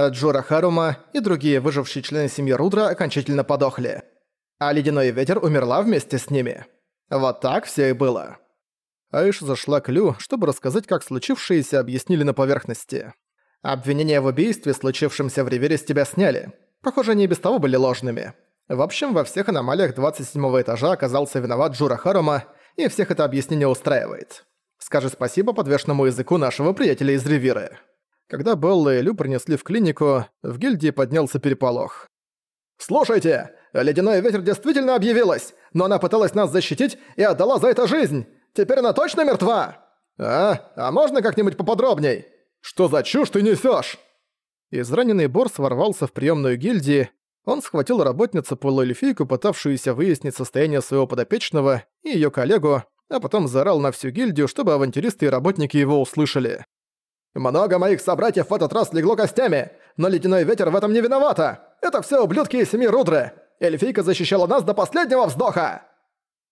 Джура Харума и другие выжившие члены семьи Рудра окончательно подохли. А Ледяной Ветер умерла вместе с ними. Вот так все и было. Айш зашла к Лю, чтобы рассказать, как случившееся объяснили на поверхности. Обвинения в убийстве, случившемся в Ривере, с тебя сняли. Похоже, они и без того были ложными. В общем, во всех аномалиях 27 этажа оказался виноват Джура Харума, и всех это объяснение устраивает. Скажи спасибо подвешенному языку нашего приятеля из Ривиры. Когда Белла и Лю принесли в клинику, в гильдии поднялся переполох. «Слушайте, ледяной ветер действительно объявилась, но она пыталась нас защитить и отдала за это жизнь! Теперь она точно мертва? А? А можно как-нибудь поподробней? Что за чушь ты несёшь?» Израненный Борс ворвался в приемную гильдии, он схватил работницу полуэльфийку, пытавшуюся выяснить состояние своего подопечного, и её коллегу, а потом заорал на всю гильдию, чтобы авантюристы и работники его услышали. «Много моих собратьев в этот раз легло костями, но ледяной ветер в этом не виновата! Это все ублюдки из семьи Рудры! Эльфийка защищала нас до последнего вздоха!»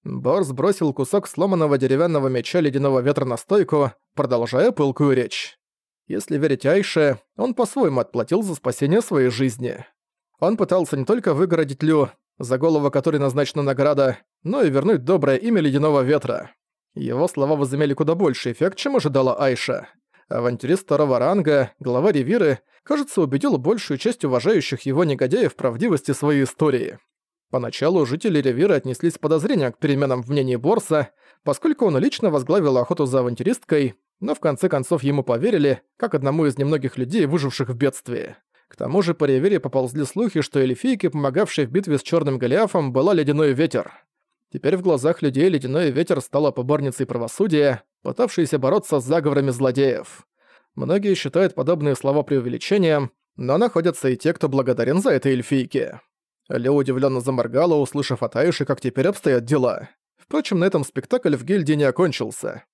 Борс бросил кусок сломанного деревянного меча ледяного ветра на стойку, продолжая пылкую речь. Если верить Айше, он по-своему отплатил за спасение своей жизни. Он пытался не только выгородить Лю, за голову которой назначена награда, но и вернуть доброе имя Ледяного Ветра. Его слова возымели куда больше эффект, чем ожидала Айша. Авантюрист второго ранга, глава Ревиры, кажется, убедил большую часть уважающих его негодяев в правдивости своей истории. Поначалу жители Ревиры отнеслись с подозрением к переменам в мнении Борса, поскольку он лично возглавил охоту за авантюристкой, но в конце концов ему поверили, как одному из немногих людей, выживших в бедствии. К тому же по Ривере поползли слухи, что эльфийки, помогавшей в битве с Черным Голиафом, была Ледяной Ветер. Теперь в глазах людей Ледяной Ветер стала поборницей правосудия, пытавшейся бороться с заговорами злодеев. Многие считают подобные слова преувеличением, но находятся и те, кто благодарен за это эльфийке. Лео удивленно заморгала, услышав от Айши, как теперь обстоят дела. Впрочем, на этом спектакль в гильдии не окончился.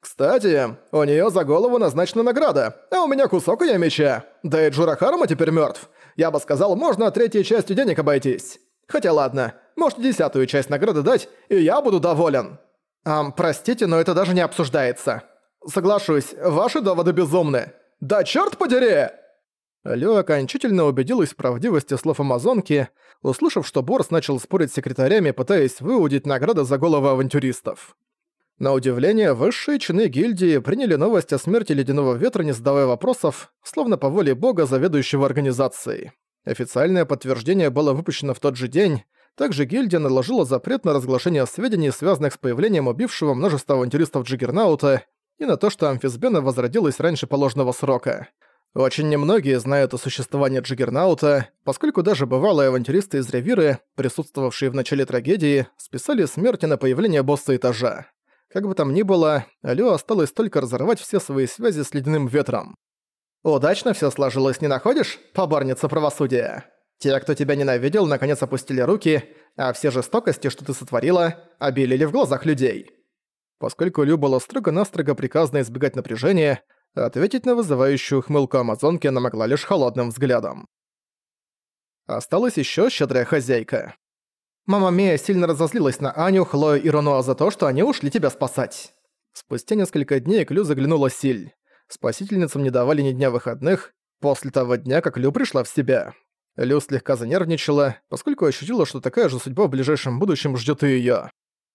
«Кстати, у нее за голову назначена награда, а у меня кусок ее меча. Да и Джурахарума теперь мертв. Я бы сказал, можно третьей частью денег обойтись. Хотя ладно, можете десятую часть награды дать, и я буду доволен». «Ам, простите, но это даже не обсуждается. Соглашусь, ваши доводы безумны. Да черт подери!» Лё окончательно убедилась в правдивости слов Амазонки, услышав, что Борс начал спорить с секретарями, пытаясь выудить награды за головы авантюристов. На удивление, высшие чины гильдии приняли новость о смерти Ледяного Ветра, не задавая вопросов, словно по воле бога, заведующего организацией. Официальное подтверждение было выпущено в тот же день, также гильдия наложила запрет на разглашение сведений, связанных с появлением убившего множество авантюристов Джиггернаута, и на то, что амфисбена возродилась раньше положенного срока. Очень немногие знают о существовании Джиггернаута, поскольку даже бывалые авантюристы из Ревиры, присутствовавшие в начале трагедии, списали смерти на появление босса этажа. Как бы там ни было, Алю осталось только разорвать все свои связи с ледяным ветром. «Удачно все сложилось, не находишь, поборница правосудия? Те, кто тебя ненавидел, наконец опустили руки, а все жестокости, что ты сотворила, обелили в глазах людей». Поскольку Лю было строго-настрого приказано избегать напряжения, ответить на вызывающую хмылку амазонки она могла лишь холодным взглядом. Осталась еще щедрая хозяйка. Мама Мия сильно разозлилась на Аню, Хлою и Ронуа за то, что они ушли тебя спасать. Спустя несколько дней к Лю заглянула Силь. Спасительницам не давали ни дня выходных, после того дня, как Лю пришла в себя. Лю слегка занервничала, поскольку ощутила, что такая же судьба в ближайшем будущем ждет и её.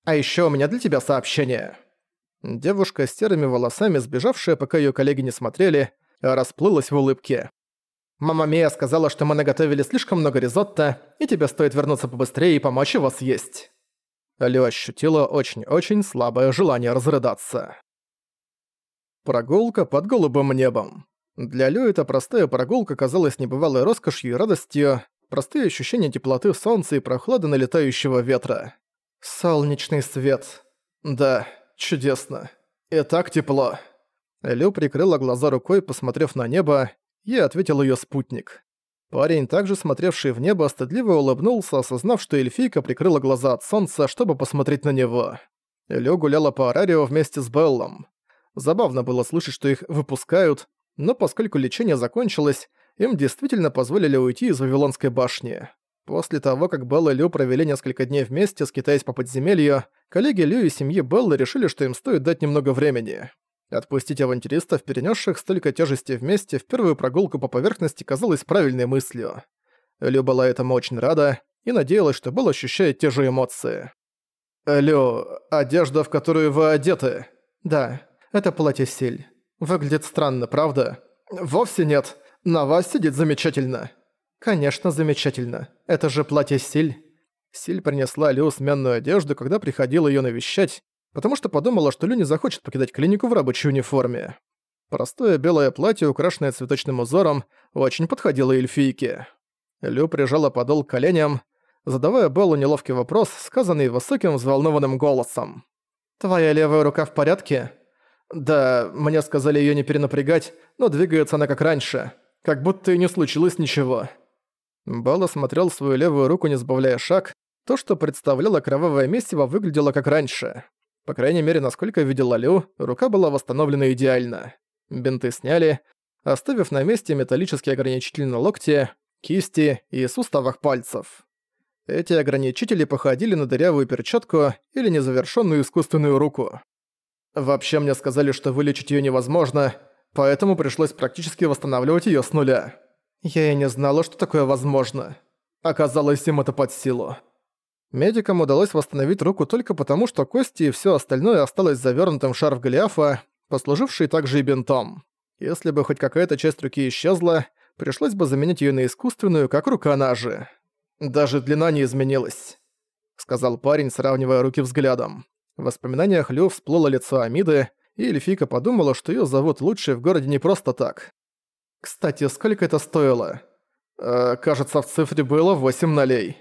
«А ещё у меня для тебя сообщение». Девушка с серыми волосами, сбежавшая, пока её коллеги не смотрели, расплылась в улыбке. Мама Мия сказала, что мы наготовили слишком много ризотто, и тебе стоит вернуться побыстрее и помочь его съесть». Лё ощутила очень-очень слабое желание разрыдаться. Прогулка под голубым небом. Для Лю эта простая прогулка казалась небывалой роскошью и радостью, простые ощущения теплоты солнца и прохлады налетающего ветра. Солнечный свет. Да, чудесно. И так тепло. Лю прикрыла глаза рукой, посмотрев на небо, ей ответил её спутник. Парень, также смотревший в небо, стыдливо улыбнулся, осознав, что эльфийка прикрыла глаза от солнца, чтобы посмотреть на него. Элё гуляла по Арарио вместе с Беллом. Забавно было слышать, что их выпускают, но поскольку лечение закончилось, им действительно позволили уйти из Вавилонской башни. После того, как Белла и Лю провели несколько дней вместе, скитаясь по подземелью, коллеги Лю и семьи Беллы решили, что им стоит дать немного времени. Отпустить авантюристов, перенесших столько тяжести вместе, в первую прогулку по поверхности казалось правильной мыслью. Лю была этому очень рада и надеялась, что Белл ощущает те же эмоции. «Лю, одежда, в которую вы одеты?» «Да, это платье Силь. Выглядит странно, правда?» «Вовсе нет. На вас сидит замечательно». «Конечно, замечательно. Это же платье Силь». Силь принесла Лю сменную одежду, когда приходила её навещать, потому что подумала, что Лю не захочет покидать клинику в рабочей униформе. Простое белое платье, украшенное цветочным узором, очень подходило эльфийке. Лю прижала подол к коленям, задавая Беллу неловкий вопрос, сказанный высоким взволнованным голосом. «Твоя левая рука в порядке?» «Да, мне сказали её не перенапрягать, но двигается она как раньше, как будто и не случилось ничего». Белла смотрел свою левую руку, не сбавляя шаг. То, что представляло кровавое месиво, выглядело как раньше. По крайней мере, насколько видела Лю, рука была восстановлена идеально. Бинты сняли, оставив на месте металлические ограничители на локте, кисти и суставах пальцев. Эти ограничители походили на дырявую перчатку или незавершенную искусственную руку. Вообще мне сказали, что вылечить ее невозможно, поэтому пришлось практически восстанавливать ее с нуля. Я и не знала, что такое возможно. Оказалось, им это под силу. Медикам удалось восстановить руку только потому, что кости и все остальное осталось завернутым в шарф Голиафа, послуживший также и бинтом. Если бы хоть какая-то часть руки исчезла, пришлось бы заменить ее на искусственную, как рука ножи. «Даже длина не изменилась», — сказал парень, сравнивая руки взглядом. В воспоминаниях Лю всплыло лицо Амиды, и Эльфийка подумала, что ее зовут лучшей в городе не просто так. «Кстати, сколько это стоило?» э, «Кажется, в цифре было 8 налей».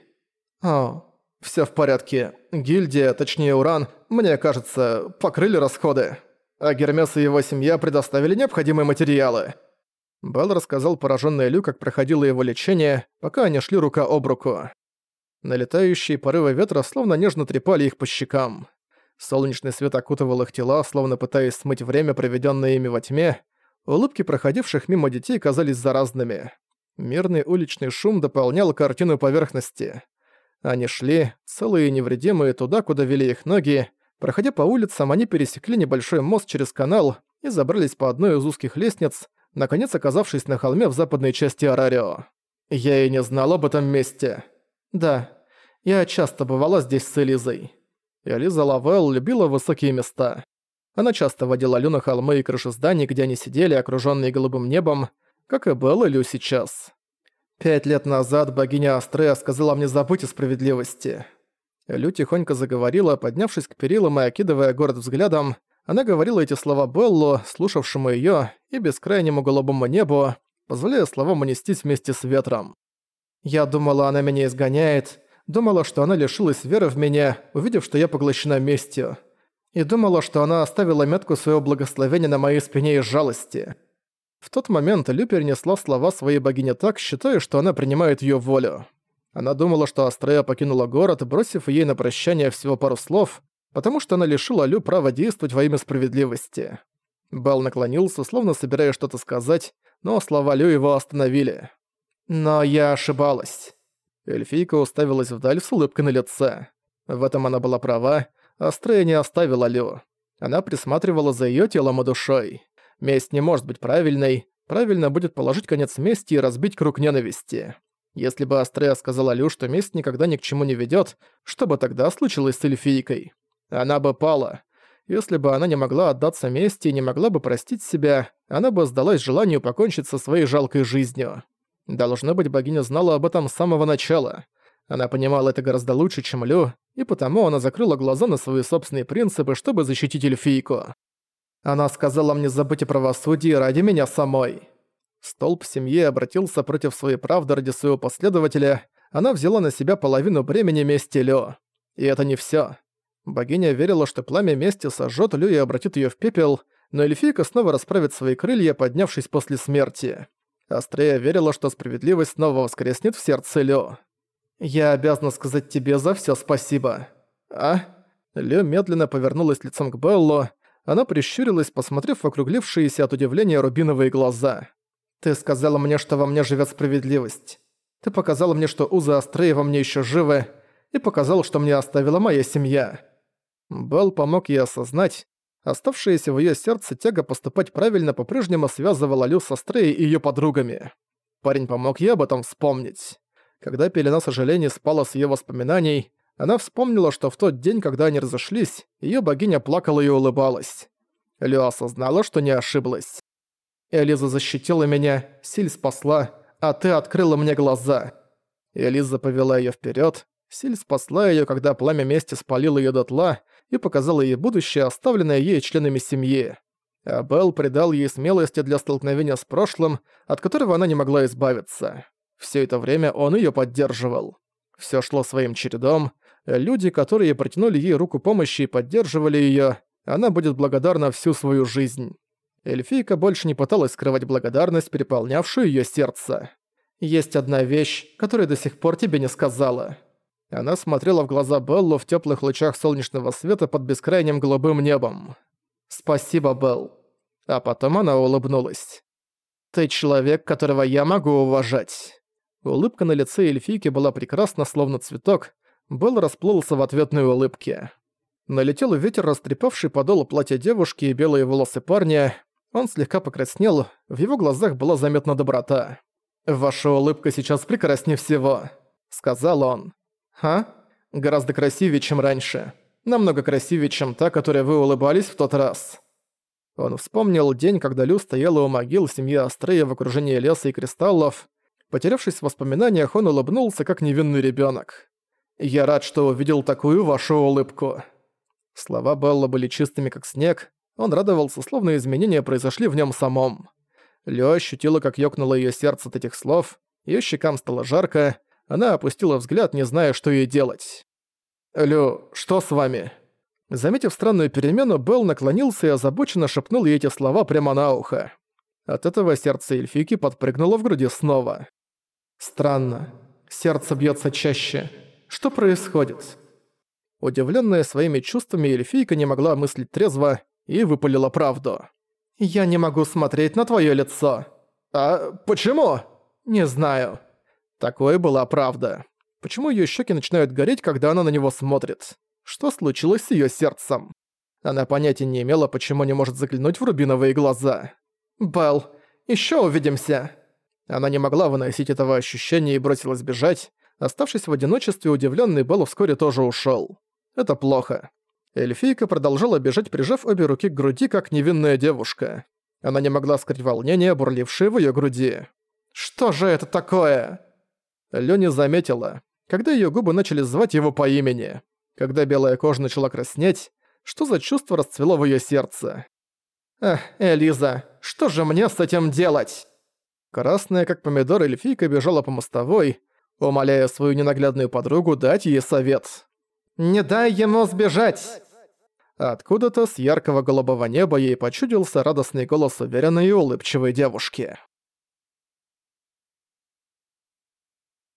«О, все в порядке. Гильдия, точнее Уран, мне кажется, покрыли расходы. А Гермес и его семья предоставили необходимые материалы». Белл рассказал пораженный Лю, как проходило его лечение, пока они шли рука об руку. Налетающие порывы ветра словно нежно трепали их по щекам. Солнечный свет окутывал их тела, словно пытаясь смыть время, проведенное ими во тьме. Улыбки проходивших мимо детей казались заразными. Мирный уличный шум дополнял картину поверхности. Они шли, целые и невредимые, туда, куда вели их ноги. Проходя по улицам, они пересекли небольшой мост через канал и забрались по одной из узких лестниц, наконец оказавшись на холме в западной части Арарио. Я и не знал об этом месте. Да, я часто бывала здесь с Элизой. Элиза Лавелл любила высокие места. Она часто водила Лю на холмы и крыши зданий, где они сидели, окружённые голубым небом, как и Белла Лю сейчас. Пять лет назад богиня Астрея сказала мне забыть о справедливости. Лю тихонько заговорила, поднявшись к перилам и окидывая город взглядом. Она говорила эти слова Беллу, слушавшему её, и бескрайнему голубому небу, позволяя словам унестись вместе с ветром. Я думала, она меня изгоняет, думала, что она лишилась веры в меня, увидев, что я поглощена местью. И думала, что она оставила метку своего благословения на моей спине из жалости. В тот момент Лю перенесла слова своей богини так, считая, что она принимает её волю. Она думала, что Астрея покинула город, бросив ей на прощание всего пару слов, потому что она лишила Лю права действовать во имя справедливости. Белл наклонился, словно собираясь что-то сказать, но слова Лю его остановили. «Но я ошибалась». Эльфийка уставилась вдаль с улыбкой на лице. В этом она была права, Астрея не оставила Лю. Она присматривала за её телом и душой. Месть не может быть правильной. Правильно будет положить конец мести и разбить круг ненависти. Если бы Астрея сказала Лю, что месть никогда ни к чему не ведёт, что бы тогда случилось с эльфийкой? Она бы пала. Если бы она не могла отдаться мести и не могла бы простить себя, она бы сдалась желанию покончить со своей жалкой жизнью. Должно быть, богиня знала об этом с самого начала. Она понимала это гораздо лучше, чем Лю, и потому она закрыла глаза на свои собственные принципы, чтобы защитить эльфийку. Она сказала мне забыть о правосудии ради меня самой. Столб семьи обратился против своей правды ради своего последователя. Она взяла на себя половину бремени мести Лё. И это не всё. Богиня верила, что пламя мести сожжёт Лю и обратит её в пепел, но эльфийка снова расправит свои крылья, поднявшись после смерти. Астрея верила, что справедливость снова воскреснет в сердце Лё. «Я обязана сказать тебе за всё спасибо». «А?» Лё медленно повернулась лицом к Беллу, она прищурилась, посмотрев в округлившиеся от удивления рубиновые глаза. «Ты сказала мне, что во мне живет справедливость. Ты показала мне, что узы Астреи во мне еще живы, и показал, что мне оставила моя семья». Белл помог ей осознать. Оставшаяся в её сердце тяга поступать правильно по-прежнему связывала Лю со Стрей и её подругами. Парень помог ей об этом вспомнить. Когда пелена сожаления спала с её воспоминаний, она вспомнила, что в тот день, когда они разошлись, её богиня плакала и улыбалась. Лю осознала, что не ошиблась. «Элиза защитила меня, Силь спасла, а ты открыла мне глаза». Элиза повела её вперёд. Силь спасла её, когда пламя мести спалило её дотла и показала ей будущее, оставленное ей членами семьи. А Белл придал ей смелости для столкновения с прошлым, от которого она не могла избавиться. Всё это время он её поддерживал. Всё шло своим чередом. Люди, которые протянули ей руку помощи и поддерживали её, она будет благодарна всю свою жизнь. Эльфийка больше не пыталась скрывать благодарность, переполнявшую её сердце. «Есть одна вещь, которую до сих пор тебе не сказала». Она смотрела в глаза Беллу в тёплых лучах солнечного света под бескрайним голубым небом. «Спасибо, Белл». А потом она улыбнулась. «Ты человек, которого я могу уважать». Улыбка на лице эльфийки была прекрасна, словно цветок. Белл расплылся в ответной улыбке. Налетел ветер, растрепавший подол платья девушки и белые волосы парня. Он слегка покраснел, в его глазах была заметна доброта. «Ваша улыбка сейчас прекраснее всего», — сказал он. «А? Гораздо красивее, чем раньше. Намного красивее, чем та, которой вы улыбались в тот раз». Он вспомнил день, когда Лю стояла у могил семьи Астрея в окружении леса и кристаллов. Потерявшись в воспоминаниях, он улыбнулся, как невинный ребенок. «Я рад, что увидел такую вашу улыбку». Слова Белла были чистыми, как снег. Он радовался, словно изменения произошли в нем самом. Лё ощутила, как ёкнуло её сердце от этих слов, её щекам стало жарко, она опустила взгляд, не зная, что ей делать. «Лю, что с вами?» Заметив странную перемену, Белл наклонился и озабоченно шепнул ей эти слова прямо на ухо. От этого сердце эльфийки подпрыгнуло в груди снова. «Странно. Сердце бьется чаще. Что происходит?» Удивленная своими чувствами, эльфийка не могла мыслить трезво и выпалила правду. «Я не могу смотреть на твое лицо». «А почему?» «Не знаю». Такое была правда. Почему ее щеки начинают гореть, когда она на него смотрит? Что случилось с ее сердцем? Она понятия не имела, почему не может заглянуть в рубиновые глаза. «Белл, еще увидимся!» Она не могла выносить этого ощущения и бросилась бежать. Оставшись в одиночестве, удивленный Белл вскоре тоже ушел. Это плохо. Эльфийка продолжала бежать, прижав обе руки к груди, как невинная девушка. Она не могла скрыть волнение, бурлившее в ее груди. «Что же это такое?» Лёня заметила, когда её губы начали звать его по имени. Когда белая кожа начала краснеть, что за чувство расцвело в её сердце. «Эх, Элиза, что же мне с этим делать?» Красная, как помидор, эльфийка бежала по мостовой, умоляя свою ненаглядную подругу дать ей совет. «Не дай ему сбежать!» Откуда-то с яркого голубого неба ей почудился радостный голос уверенной и улыбчивой девушки.